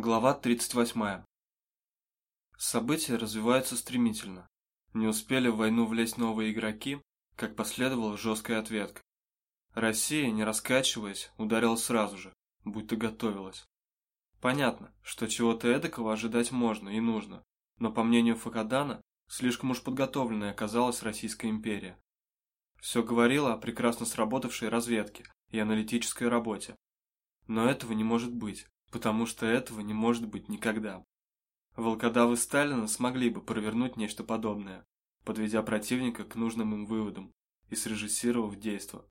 Глава 38. События развиваются стремительно. Не успели в войну влезть новые игроки, как последовала жесткая ответка. Россия, не раскачиваясь, ударила сразу же, будто готовилась. Понятно, что чего-то эдакого ожидать можно и нужно, но по мнению Факадана, слишком уж подготовленной оказалась Российская империя. Все говорило о прекрасно сработавшей разведке и аналитической работе. Но этого не может быть потому что этого не может быть никогда. Волкодавы Сталина смогли бы провернуть нечто подобное, подведя противника к нужным им выводам и срежиссировав действо.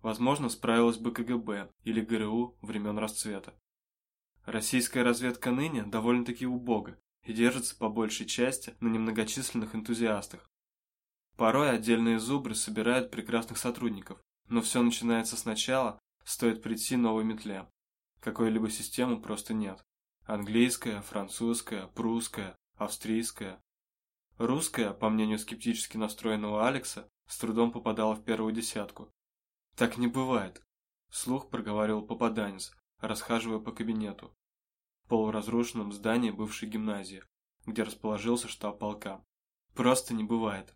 Возможно, справилась бы КГБ или ГРУ времен расцвета. Российская разведка ныне довольно-таки убога и держится по большей части на немногочисленных энтузиастах. Порой отдельные зубры собирают прекрасных сотрудников, но все начинается сначала, стоит прийти новой метле. Какой-либо системы просто нет. Английская, французская, прусская, австрийская. Русская, по мнению скептически настроенного Алекса, с трудом попадала в первую десятку. Так не бывает, слух проговаривал попаданец, расхаживая по кабинету. В полуразрушенном здании бывшей гимназии, где расположился штаб полка. Просто не бывает.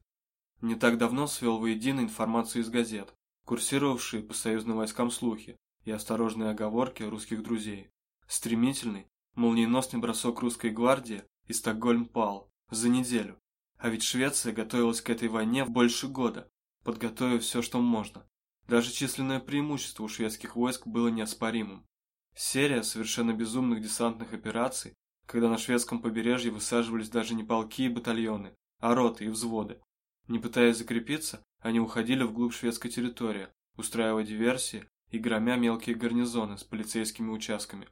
Не так давно свел воедино информацию из газет, курсировавшие по союзным войскам слухи, и осторожные оговорки русских друзей. Стремительный, молниеносный бросок русской гвардии, и Стокгольм пал. За неделю. А ведь Швеция готовилась к этой войне больше года, подготовив все, что можно. Даже численное преимущество у шведских войск было неоспоримым. Серия совершенно безумных десантных операций, когда на шведском побережье высаживались даже не полки и батальоны, а роты и взводы. Не пытаясь закрепиться, они уходили вглубь шведской территории, устраивая диверсии и громя мелкие гарнизоны с полицейскими участками.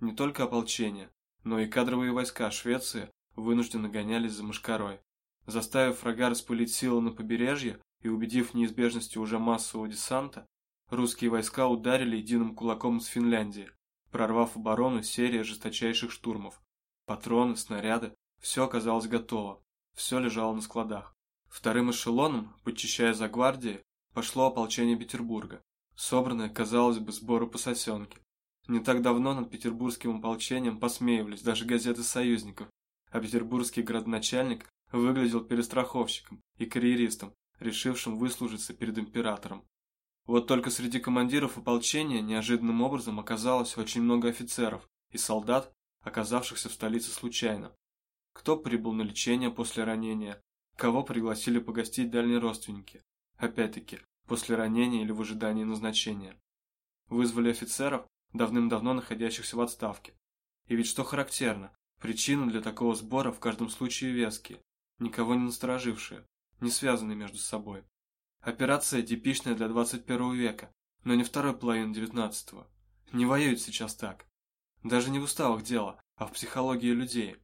Не только ополчение, но и кадровые войска Швеции вынужденно гонялись за мышкарой. Заставив врага распылить силы на побережье и убедив неизбежности уже массового десанта, русские войска ударили единым кулаком с Финляндии, прорвав оборону серии жесточайших штурмов. Патроны, снаряды, все оказалось готово, все лежало на складах. Вторым эшелоном, подчищая за гвардией, пошло ополчение Петербурга собранные, казалось бы, сборы по сосенке. Не так давно над петербургским ополчением посмеивались даже газеты союзников, а петербургский градоначальник выглядел перестраховщиком и карьеристом, решившим выслужиться перед императором. Вот только среди командиров ополчения неожиданным образом оказалось очень много офицеров и солдат, оказавшихся в столице случайно. Кто прибыл на лечение после ранения, кого пригласили погостить дальние родственники. Опять-таки, после ранения или в ожидании назначения. Вызвали офицеров, давным-давно находящихся в отставке. И ведь что характерно, причины для такого сбора в каждом случае веские, никого не насторожившие, не связанные между собой. Операция типичная для 21 века, но не второй половины 19 -го. Не воюют сейчас так. Даже не в уставах дело, а в психологии людей.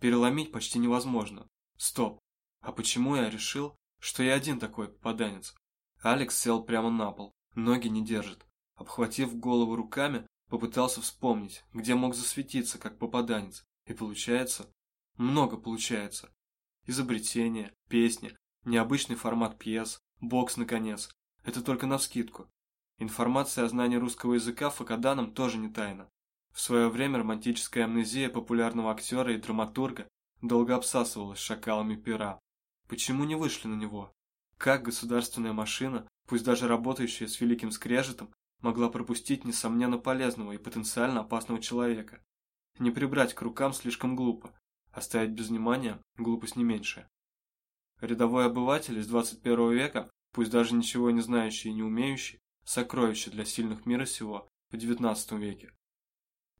Переломить почти невозможно. Стоп. А почему я решил, что я один такой попаданец? Алекс сел прямо на пол, ноги не держит. Обхватив голову руками, попытался вспомнить, где мог засветиться, как попаданец. И получается, много получается. Изобретение, песни, необычный формат пьес, бокс, наконец. Это только навскидку. Информация о знании русского языка Факаданом тоже не тайна. В свое время романтическая амнезия популярного актера и драматурга долго обсасывалась шакалами пера. Почему не вышли на него? Как государственная машина, пусть даже работающая с великим скрежетом, могла пропустить несомненно полезного и потенциально опасного человека? Не прибрать к рукам слишком глупо, оставить без внимания глупость не меньшая. Рядовой обыватель из 21 века, пусть даже ничего не знающий и не умеющий, сокровище для сильных мира сего в 19 веке.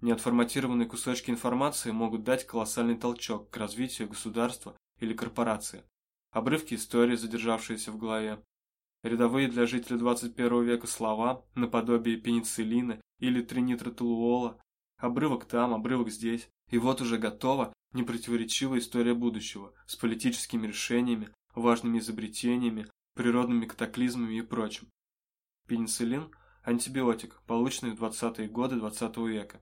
Неотформатированные кусочки информации могут дать колоссальный толчок к развитию государства или корпорации обрывки истории, задержавшиеся в голове, рядовые для жителя 21 века слова, наподобие пенициллина или тринитротолуола, обрывок там, обрывок здесь, и вот уже готова непротиворечивая история будущего с политическими решениями, важными изобретениями, природными катаклизмами и прочим. Пенициллин – антибиотик, полученный в 20-е годы 20 -го века.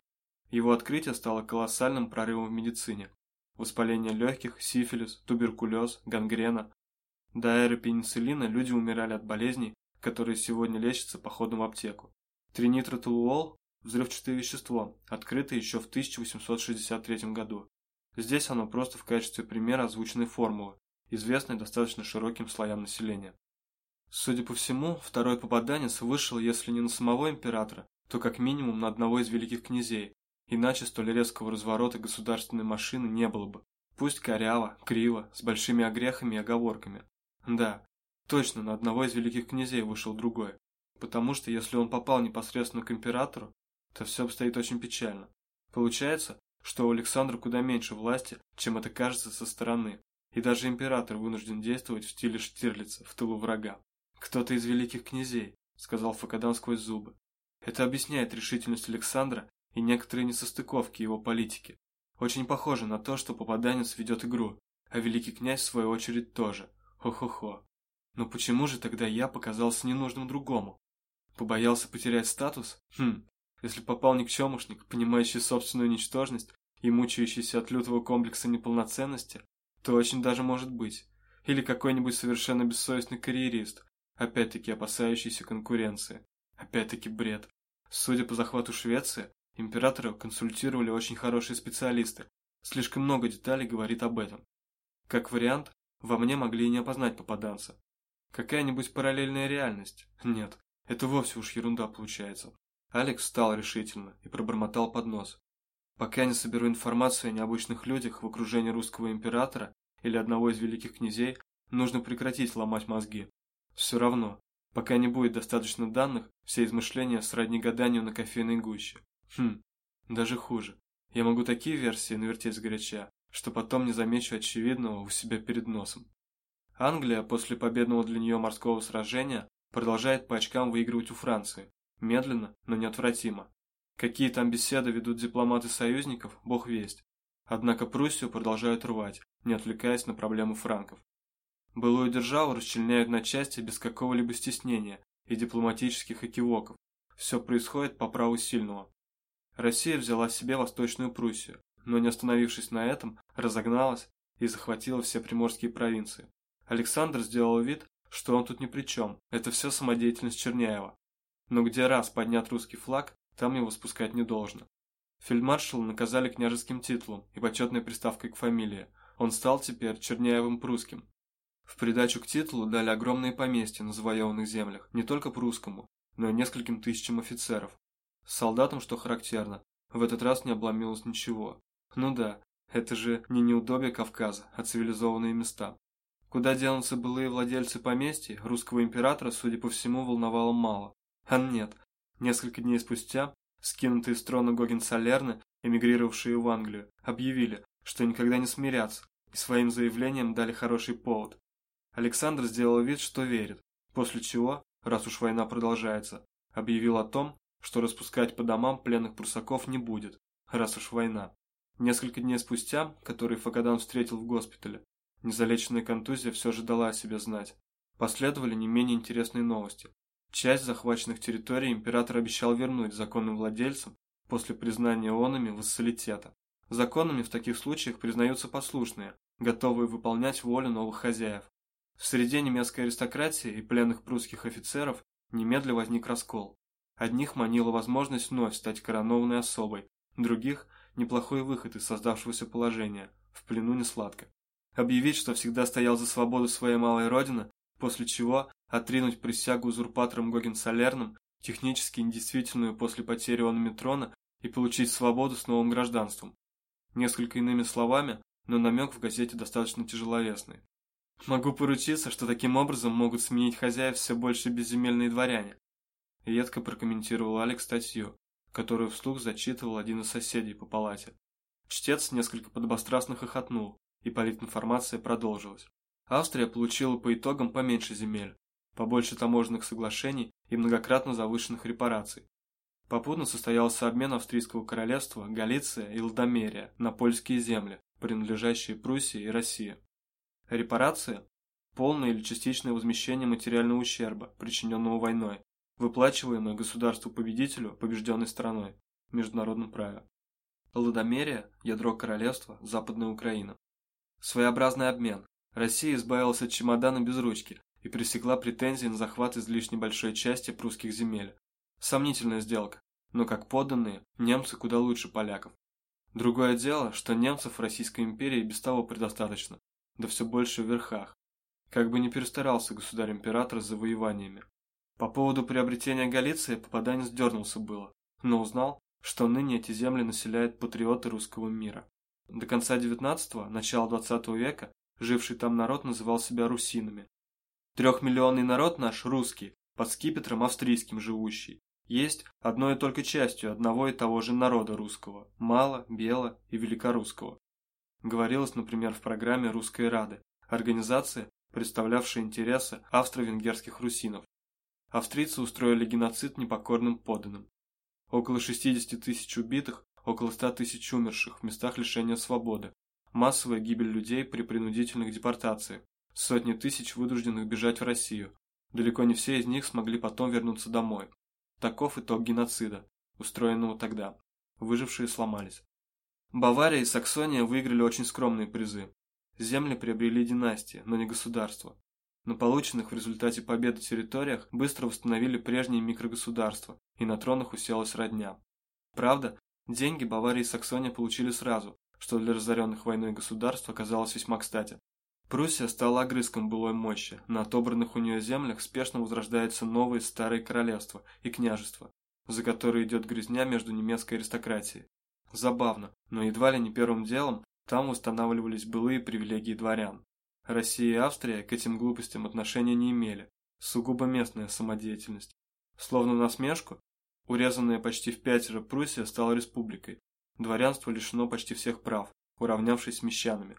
Его открытие стало колоссальным прорывом в медицине, воспаление легких, сифилис, туберкулез, гангрена. До эры пенициллина люди умирали от болезней, которые сегодня лечатся походом в аптеку. Тринитротолуол взрывчатое вещество, открытое еще в 1863 году. Здесь оно просто в качестве примера озвученной формулы, известной достаточно широким слоям населения. Судя по всему, второй попаданец вышел, если не на самого императора, то как минимум на одного из великих князей, иначе столь резкого разворота государственной машины не было бы. Пусть коряво, криво, с большими огрехами и оговорками. Да, точно, на одного из великих князей вышел другой. Потому что если он попал непосредственно к императору, то все обстоит очень печально. Получается, что у Александра куда меньше власти, чем это кажется со стороны, и даже император вынужден действовать в стиле Штирлица, в тылу врага. «Кто-то из великих князей», — сказал Факадан сквозь зубы. Это объясняет решительность Александра и некоторые несостыковки его политики. Очень похоже на то, что попаданец ведет игру, а великий князь в свою очередь тоже. Хо-хо-хо. Но почему же тогда я показался ненужным другому? Побоялся потерять статус? Хм, если попал никчемушник, понимающий собственную ничтожность и мучающийся от лютого комплекса неполноценности, то очень даже может быть. Или какой-нибудь совершенно бессовестный карьерист, опять-таки опасающийся конкуренции. Опять-таки бред. Судя по захвату Швеции, императора консультировали очень хорошие специалисты. Слишком много деталей говорит об этом. Как вариант, во мне могли и не опознать попаданца. Какая-нибудь параллельная реальность? Нет, это вовсе уж ерунда получается. Алекс встал решительно и пробормотал под нос. Пока не соберу информацию о необычных людях в окружении русского императора или одного из великих князей, нужно прекратить ломать мозги. Все равно, пока не будет достаточно данных, все измышления сродни гаданию на кофейной гуще. Хм, даже хуже. Я могу такие версии навертеть сгоряча, что потом не замечу очевидного у себя перед носом. Англия после победного для нее морского сражения продолжает по очкам выигрывать у Франции. Медленно, но неотвратимо. Какие там беседы ведут дипломаты союзников, бог весть. Однако Пруссию продолжают рвать, не отвлекаясь на проблемы франков. Былую державу расчленяют на части без какого-либо стеснения и дипломатических экивоков. Все происходит по праву сильного. Россия взяла себе Восточную Пруссию, но не остановившись на этом, разогналась и захватила все приморские провинции. Александр сделал вид, что он тут ни при чем, это все самодеятельность Черняева. Но где раз поднят русский флаг, там его спускать не должно. Фельдмаршала наказали княжеским титулом и почетной приставкой к фамилии. Он стал теперь Черняевым прусским. В придачу к титулу дали огромные поместья на завоеванных землях, не только прусскому, но и нескольким тысячам офицеров. С солдатом, что характерно, в этот раз не обломилось ничего. Ну да, это же не неудобие Кавказа, а цивилизованные места. Куда денутся былые владельцы поместья, русского императора, судя по всему, волновало мало. А нет, несколько дней спустя, скинутые с трона Гоген-Салерны, эмигрировавшие в Англию, объявили, что никогда не смирятся, и своим заявлением дали хороший повод. Александр сделал вид, что верит, после чего, раз уж война продолжается, объявил о том, что распускать по домам пленных прусаков не будет, раз уж война. Несколько дней спустя, который Фагадан встретил в госпитале, незалеченная контузия все же дала о себе знать. Последовали не менее интересные новости. Часть захваченных территорий император обещал вернуть законным владельцам после признания онами вассалитета. Законными в таких случаях признаются послушные, готовые выполнять волю новых хозяев. В среде немецкой аристократии и пленных прусских офицеров немедля возник раскол. Одних манила возможность вновь стать коронованной особой, других – неплохой выход из создавшегося положения, в плену не сладко. Объявить, что всегда стоял за свободу своей малой родины, после чего отринуть присягу узурпатором Гоген-Салерным, технически недействительную после потери онами трона, и получить свободу с новым гражданством. Несколько иными словами, но намек в газете достаточно тяжеловесный. Могу поручиться, что таким образом могут сменить хозяев все больше безземельные дворяне. Едко прокомментировал Алекс статью, которую вслух зачитывал один из соседей по палате. Чтец несколько подобострастно хохотнул, и политинформация продолжилась. Австрия получила по итогам поменьше земель, побольше таможенных соглашений и многократно завышенных репараций. Попутно состоялся обмен австрийского королевства, Галиция и Лдомерия на польские земли, принадлежащие Пруссии и России. Репарации – полное или частичное возмещение материального ущерба, причиненного войной, выплачиваемое государству-победителю побежденной страной в международном праве. Лодомерия – ядро королевства, Западная Украина. Своеобразный обмен. Россия избавилась от чемодана без ручки и пресекла претензии на захват излишне большой части прусских земель. Сомнительная сделка, но как подданные немцы куда лучше поляков. Другое дело, что немцев в Российской империи без того предостаточно, да все больше в верхах. Как бы не перестарался государь-император с завоеваниями. По поводу приобретения Галиции попаданец дернулся было, но узнал, что ныне эти земли населяют патриоты русского мира. До конца XIX – начала XX века живший там народ называл себя русинами. Трехмиллионный народ наш, русский, под скипетром австрийским живущий, есть одной только частью одного и того же народа русского, мало, бело и великорусского. Говорилось, например, в программе Русской Рады, организации, представлявшей интересы австро-венгерских русинов. Австрийцы устроили геноцид непокорным подданным. Около 60 тысяч убитых, около 100 тысяч умерших в местах лишения свободы, массовая гибель людей при принудительных депортациях, сотни тысяч вынужденных бежать в Россию. Далеко не все из них смогли потом вернуться домой. Таков итог геноцида, устроенного тогда. Выжившие сломались. Бавария и Саксония выиграли очень скромные призы. Земли приобрели династии, но не государства. На полученных в результате победы территориях быстро восстановили прежние микрогосударства, и на тронах уселась родня. Правда, деньги Бавария и Саксония получили сразу, что для разоренных войной государств оказалось весьма кстати. Пруссия стала огрызком былой мощи, на отобранных у нее землях спешно возрождаются новые старые королевства и княжества, за которые идет грязня между немецкой аристократией. Забавно, но едва ли не первым делом там устанавливались былые привилегии дворян. Россия и Австрия к этим глупостям отношения не имели, сугубо местная самодеятельность. Словно насмешку, урезанная почти в пятеро Пруссия стала республикой, Дворянство лишено почти всех прав, уравнявшись с мещанами.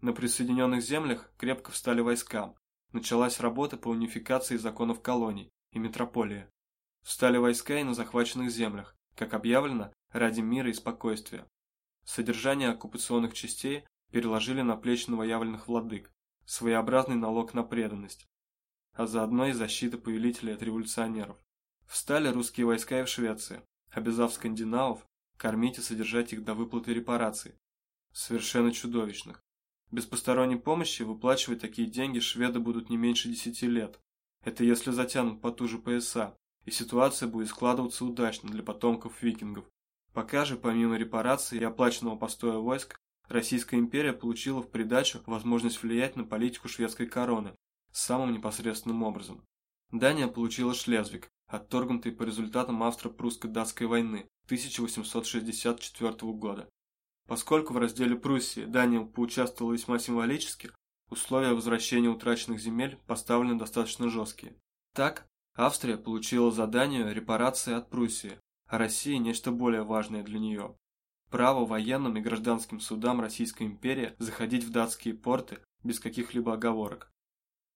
На присоединенных землях крепко встали войска. Началась работа по унификации законов колоний и метрополии. Встали войска и на захваченных землях, как объявлено, ради мира и спокойствия. Содержание оккупационных частей переложили на плечи новоявленных владык, своеобразный налог на преданность, а заодно и защита повелителей от революционеров. Встали русские войска и в Швеции, обязав скандинавов кормить и содержать их до выплаты репараций. Совершенно чудовищных. Без посторонней помощи выплачивать такие деньги шведы будут не меньше десяти лет. Это если затянут потуже пояса, и ситуация будет складываться удачно для потомков викингов. Пока же, помимо репараций и оплаченного постоя войск, Российская империя получила в придачу возможность влиять на политику шведской короны самым непосредственным образом. Дания получила Шлезвиг, отторгнутый по результатам австро-прусско-датской войны 1864 года. Поскольку в разделе Пруссии Дания поучаствовала весьма символически, условия возвращения утраченных земель поставлены достаточно жесткие. Так, Австрия получила за Данию репарации от Пруссии, а Россия нечто более важное для нее. Право военным и гражданским судам Российской империи заходить в датские порты без каких-либо оговорок.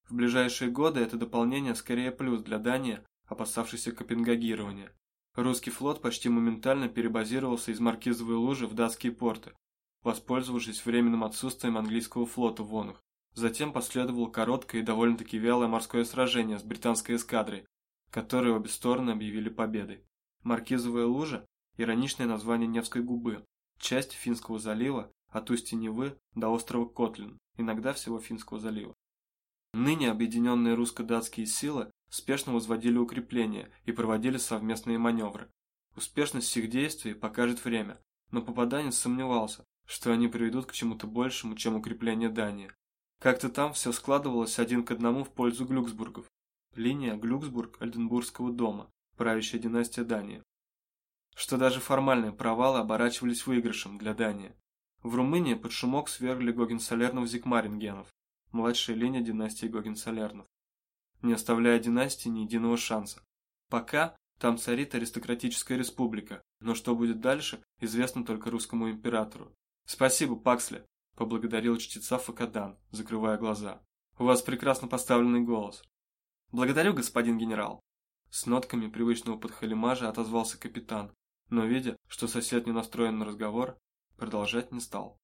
В ближайшие годы это дополнение скорее плюс для Дании, опасавшейся копенгагирования. Русский флот почти моментально перебазировался из Маркизовой лужи в датские порты, воспользовавшись временным отсутствием английского флота в Вонах. Затем последовало короткое и довольно-таки вялое морское сражение с британской эскадрой, которое обе стороны объявили победой. Маркизовая лужа – ироничное название Невской губы, часть Финского залива от устья Невы до острова Котлин, иногда всего Финского залива. Ныне объединенные русско-датские силы спешно возводили укрепления и проводили совместные маневры. Успешность всех действий покажет время, но попаданец сомневался, что они приведут к чему-то большему, чем укрепление Дании. Как-то там все складывалось один к одному в пользу Глюксбургов. Линия Глюксбург-Альденбургского дома, правящая династия Дании. Что даже формальные провалы оборачивались выигрышем для Дании. В Румынии под шумок свергли Гогенсолернов-Зикмарингенов, младшая линия династии Гогенсолернов не оставляя династии ни единого шанса. Пока там царит аристократическая республика, но что будет дальше, известно только русскому императору. «Спасибо, Паксли», – поблагодарил чтеца Факадан, закрывая глаза. «У вас прекрасно поставленный голос». «Благодарю, господин генерал». С нотками привычного подхалимажа отозвался капитан, но видя, что сосед не настроен на разговор, продолжать не стал.